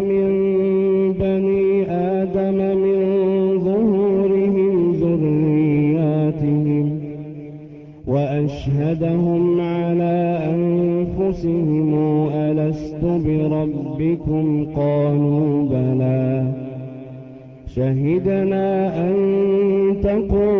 من بني آدم من ظهورهم ذرياتهم وأشهدهم على أنفسهم ألست بربكم؟ قالوا بلى. شهدنا أن تقولوا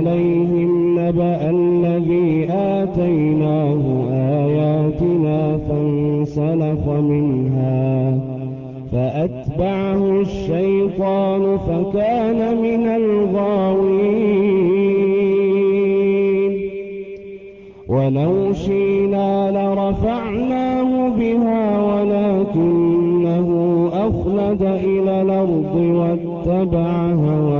عليهم نبأ الذي آتيناه آياتنا فانسلخ منها فأتبعه الشيطان فكان من الغاوين. ولو شئنا لرفعناه بها ولكنه أخلد إلى الأرض واتبع هواه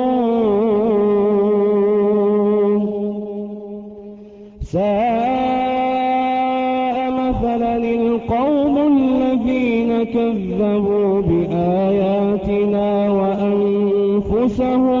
ساء مثلا القوم الذين كذبوا بآياتنا وأنفسهم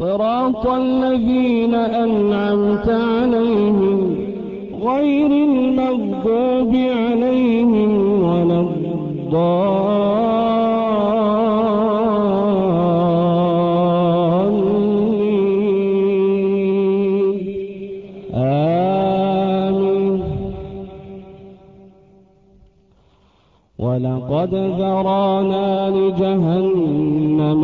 صراط الذين أنعمت عليهم غير المغضوب عليهم ولا آمين. ولقد ذرانا لجهنم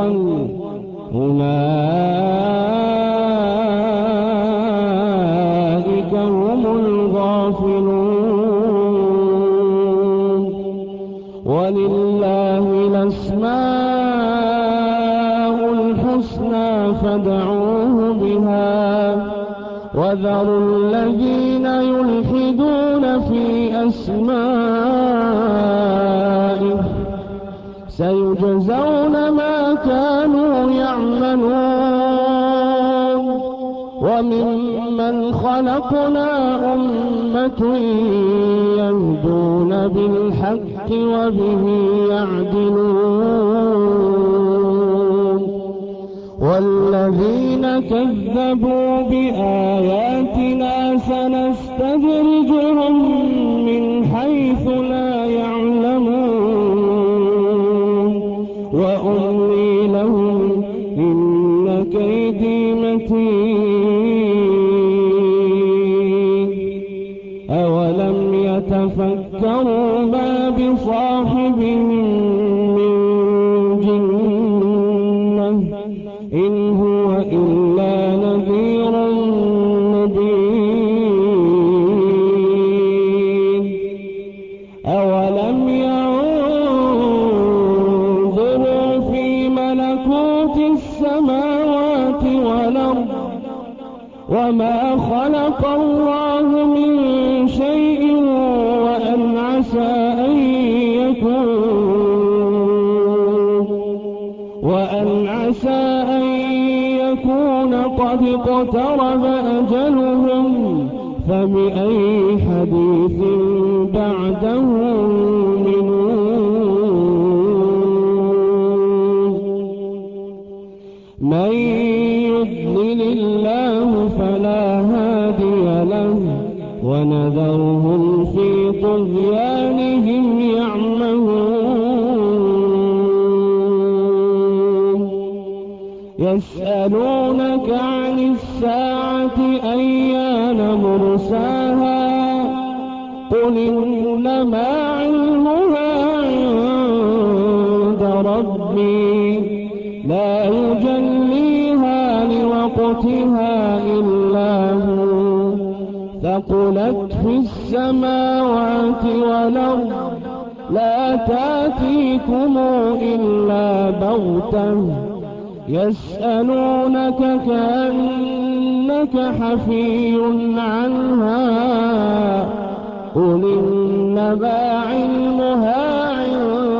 أولئك هم الغافلون. ولله الأسماء الحسنى فادعوه بها. وذروا الذين يلحدون في أسمائه. سيجزون خلقنا أمة يهدون بالحق وبه يعدلون. والذين كذبوا بآياتنا سنستدرجهم حفي عنها قل إنما علمها عند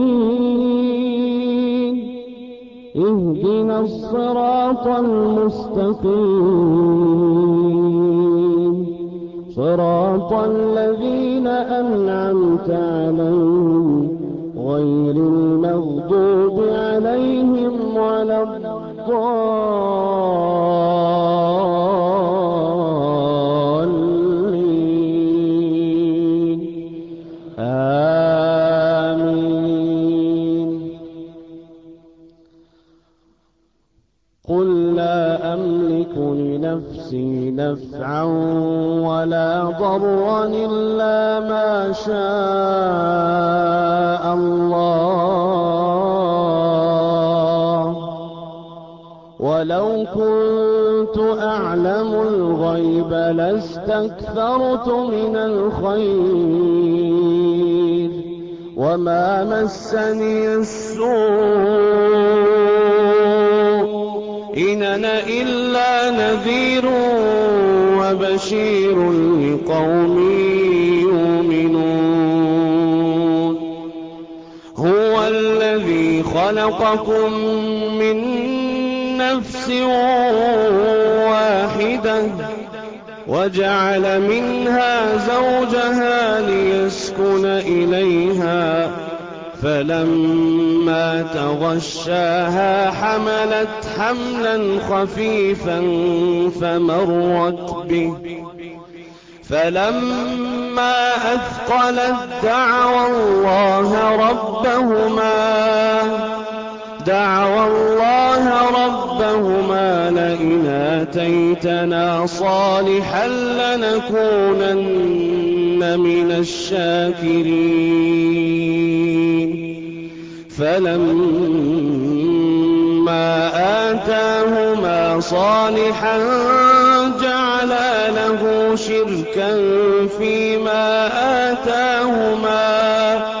اهدنا الصراط المستقيم. صراط الذين أنعمت عليهم. لاستكثرت من الخير وما مسني السوء إن أنا إلا نذير وبشير لقوم يؤمنون هو الذي خلقكم من نفس واحدة وجعل منها زوجها ليسكن إليها فلما تغشاها حملت حملا خفيفا فمرت به. فلما أثقلت دعوى الله ربهما دعوى الله ربهما لئن آتيتنا صالحا لنكونن من الشاكرين. فلما آتاهما صالحا جعلا له شركا فيما آتاهما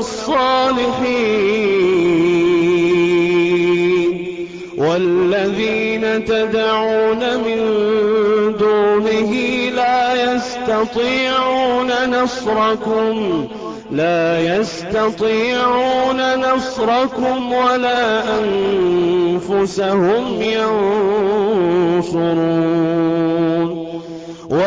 الصالحين. والذين تدعون من دونه لا يستطيعون نصركم لا يستطيعون نصركم ولا أنفسهم ينصرون.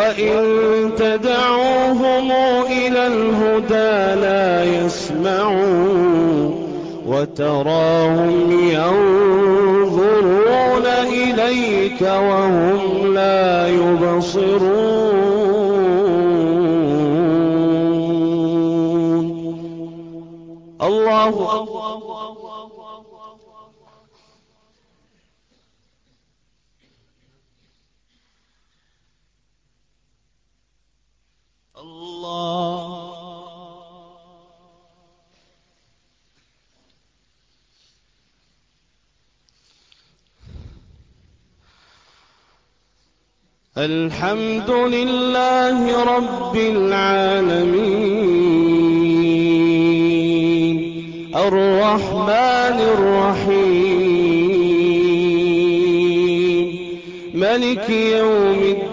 وإن تدعوهم إلى الهدى لا يسمعون وتراهم ينظرون إليك وهم لا يبصرون الله أكبر الله الحمد لله رب العالمين. الرحمن الرحيم. ملك يوم الدين.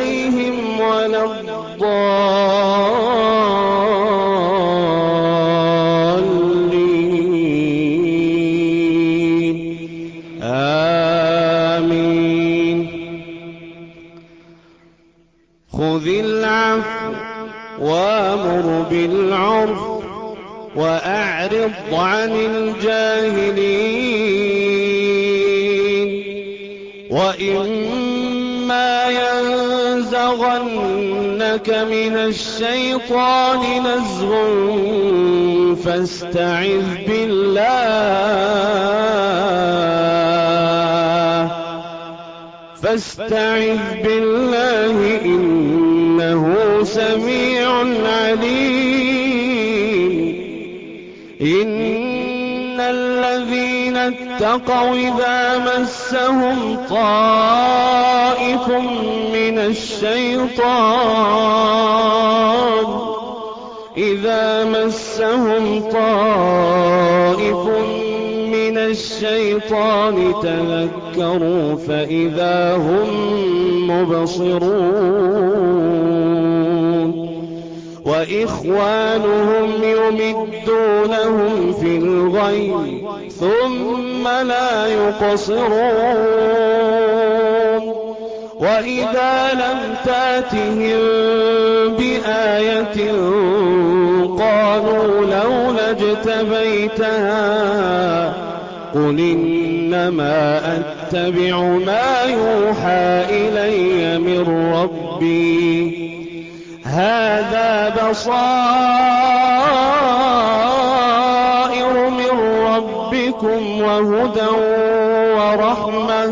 بالعرف وأعرض عن الجاهلين. وإما ينزغنك من الشيطان نزغ فاستعذ بالله فاستعذ بالله إنه سميع عليم. إن الذين اتقوا إذا مسهم طائف من الشيطان إذا مسهم طائف من الشيطان تذكروا فإذا هم مبصرون وإخوانهم يمدونهم في الغي ثم لا يقصرون. وإذا لم تأتهم بآية قالوا لولا اجتبيتها قل إنما أتبع ما يوحى إلي من ربي. هذا بصائر من ربكم وهدى ورحمة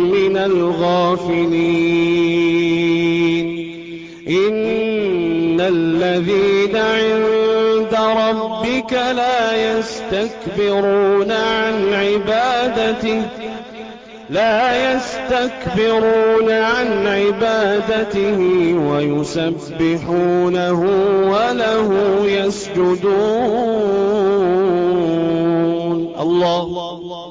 من الغافلين. إن الذين عند ربك لا يستكبرون عن عبادته لا يستكبرون عن عبادته ويسبحونه وله يسجدون. الله.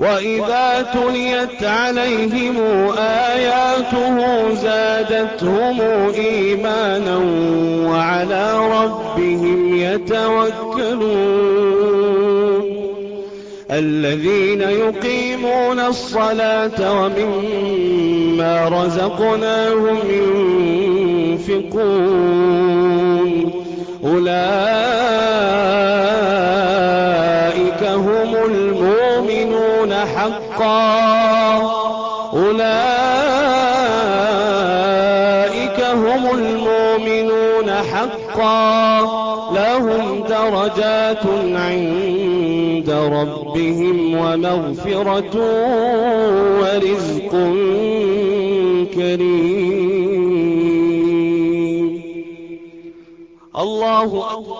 وإذا تليت عليهم آياته زادتهم إيمانا وعلى ربهم يتوكلون الذين يقيمون الصلاة ومما رزقناهم ينفقون أولئك هم أولئك هم المؤمنون حقا. لهم درجات عند ربهم ومغفرة ورزق كريم. الله أكبر.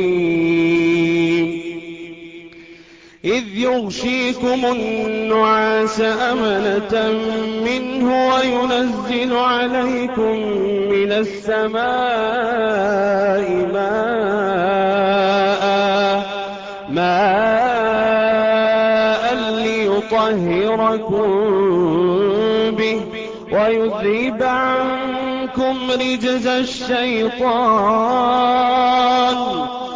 إذ يغشيكم النعاس أمنة منه وينزل عليكم من السماء ماء ماء ليطهركم به ويذهب عنكم رجز الشيطان.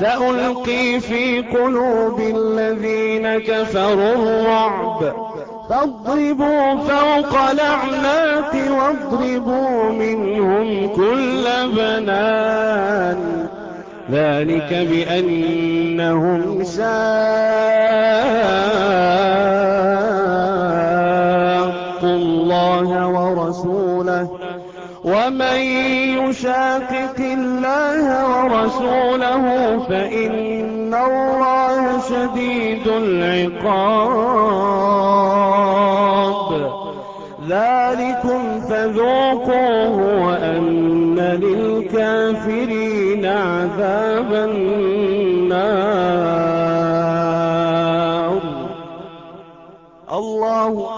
سألقي في قلوب الذين كفروا الرعب. فاضربوا فوق الأعناق واضربوا منهم كل بنان. ذلك بأنهم ساقوا الله ورسوله. يشاقق الله ورسوله فإن الله شديد العقاب. ذلكم فذوقوه وأن للكافرين عذاب النار. الله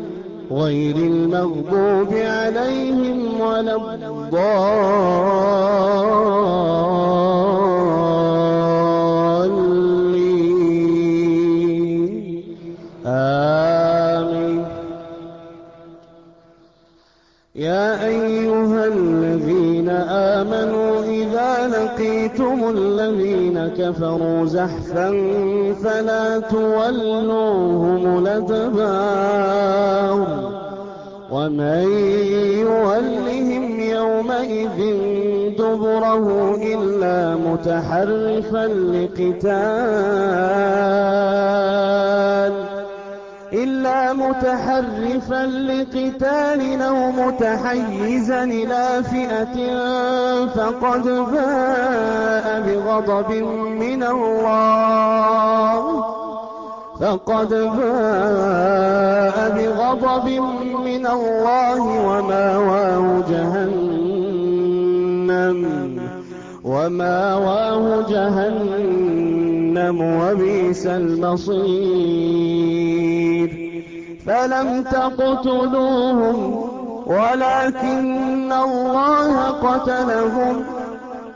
غير المغضوب عليهم ولا الضالين. آمين. يا أيها الذين آمنوا إذا لقيتم الذين كفروا زحفا فلا تولوهم الأدبار. ومن يولهم يومئذ دبره إلا متحرفا لقتال إلا متحرفا لقتال أو متحيزا إلى فئة فقد باء بغضب من الله فقد باء بغضب من الله ومأواه جهنم ومأواه جهنم وبئس المصير. فلم تقتلوهم ولكن الله قتلهم.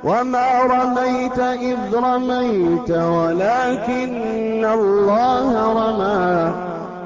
وما رميت إذ رميت ولكن الله رمى.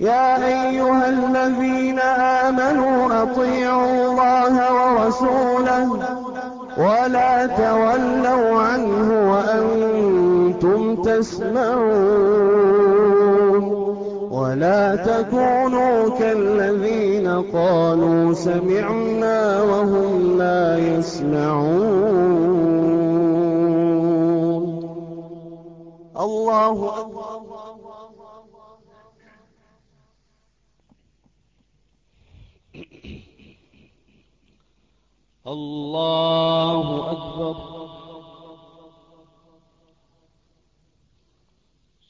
يا أيها الذين آمنوا أطيعوا الله ورسوله ولا تولوا عنه وأنتم تسمعون ولا تكونوا كالذين قالوا سمعنا وهم لا يسمعون. الله أكبر. الله أكبر.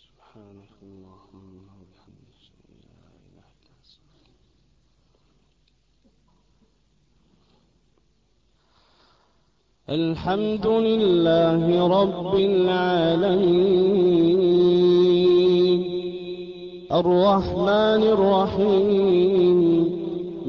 سبحانك اللهم وبحمدك لا إله إلا أنت الحمد لله رب العالمين. الرحمن الرحيم.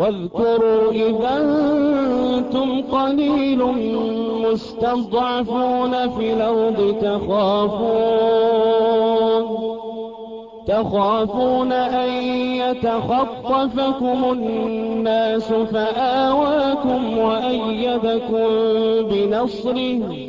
واذكروا إذا أنتم قليل مستضعفون في الأرض تخافون تخافون أن يتخطفكم الناس فآواكم وأيدكم بنصره.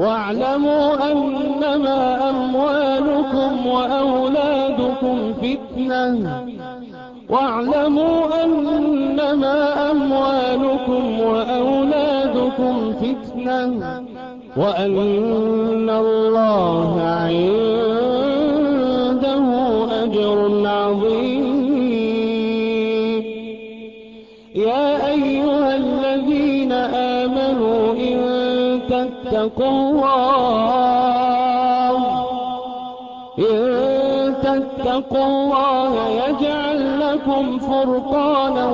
واعلموا أنما أموالكم وأولادكم فتنة. واعلموا أنما أموالكم وأولادكم فتنة. وأن الله عنده تتقوا الله. إن تتقوا الله يجعل لكم فرقانا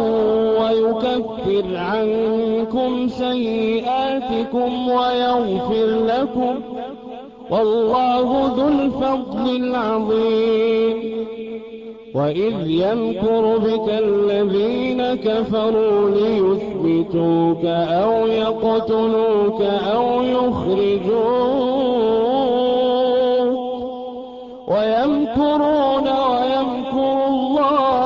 ويكفر عنكم سيئاتكم ويغفر لكم. والله ذو الفضل العظيم. وإذ يمكر بك الذين كفروا ليثبتوك أو يقتلوك أو يخرجوك ويمكرون ويمكر الله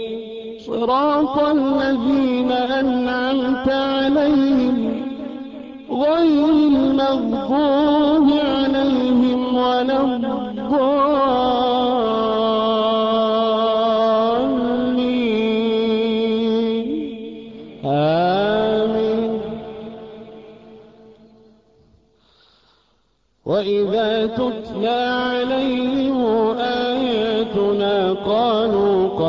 صراط الذين أنعمت عليهم غير المغضوب عليهم ولا الضالين. آمين. وإذا تتلى عليهم آياتنا قالوا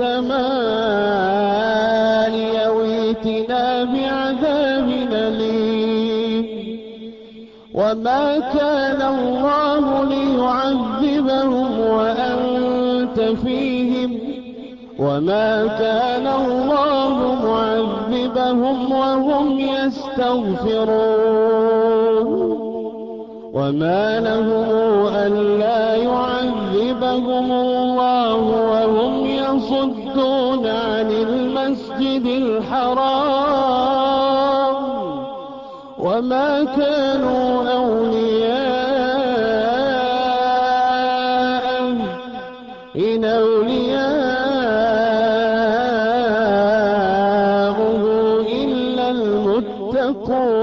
السماء يويتنا بعذاب أليم. وما كان الله ليعذبهم وأنت فيهم. وما كان الله معذبهم وهم يستغفرون. وما لهم ألا يعذبهم الله وهم وما كانوا أولياء. إن أولياءه إلا المتقون.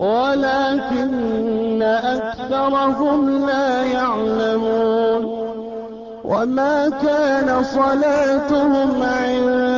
ولكن أكثرهم لا يعلمون. وما كان صلاتهم عند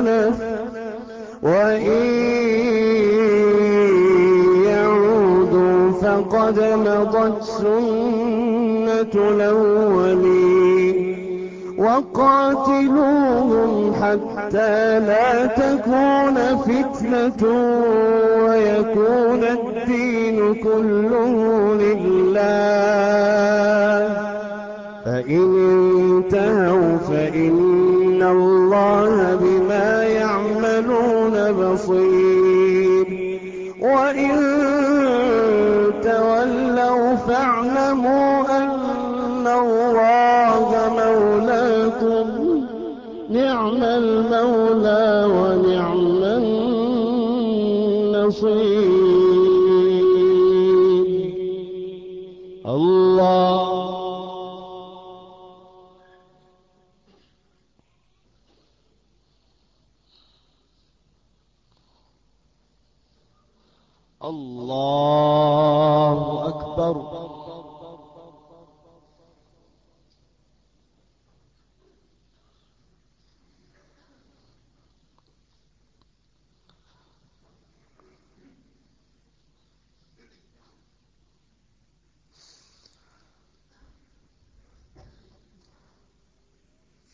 قد وإن يعودوا فقد مضت سنة الأولين وقاتلوهم حتى لا تكون فتنة ويكون الدين كله لله. فإن انتهوا فإن الله يعملون بصير وإن تولوا فاعلموا أن الله مولاكم نعم المولى ونعم النصير.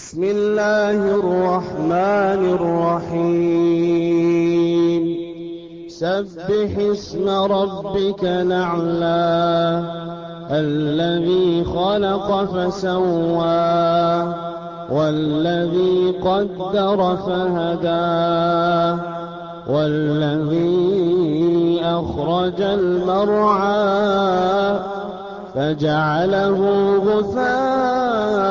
بسم الله الرحمن الرحيم. سبح اسم ربك الأعلى الذي خلق فسوى والذي قدر فهدى والذي أخرج المرعى فجعله غثاء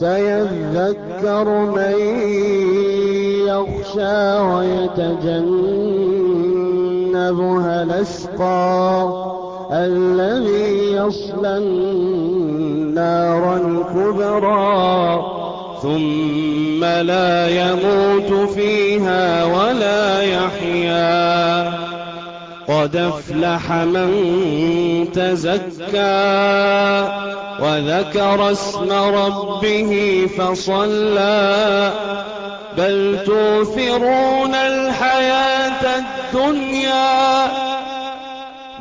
سيذكر من يخشى ويتجنبها الأشقى الذي يصلى النار الكبرى ثم لا يموت فيها ولا يحيا قد أفلح من تزكى وذكر اسم ربه فصلى. بل توثرون الحياة الدنيا.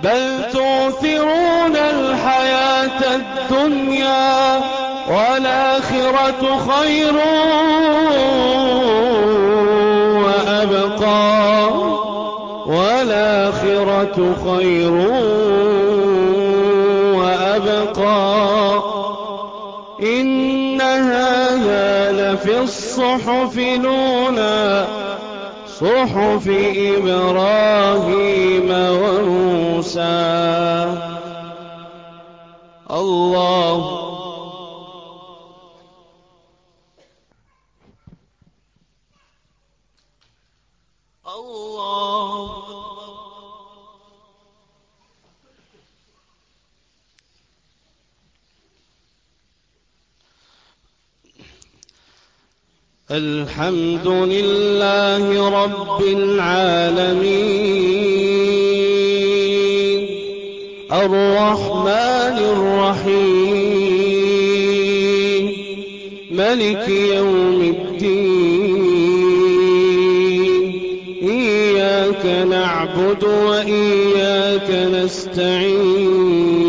بل توثرون الحياة الدنيا. والآخرة خير وأبقى. والآخرة خير إن هذا لفي الصحف الأولى صحف إبراهيم وموسى. الله الله الحمد لله رب العالمين. الرحمن الرحيم. ملك يوم الدين. إياك نعبد وإياك نستعين.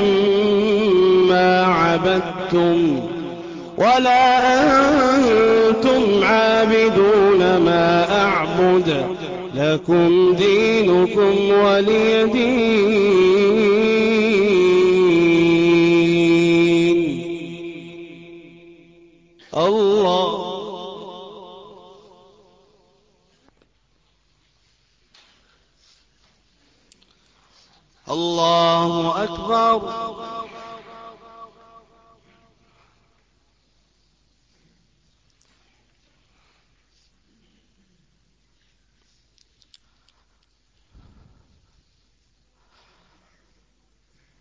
عبدتم ولا أنتم عابدون ما أعبد لكم دينكم ولي دين. الله. الله أكبر.